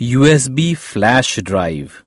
usb flash drive.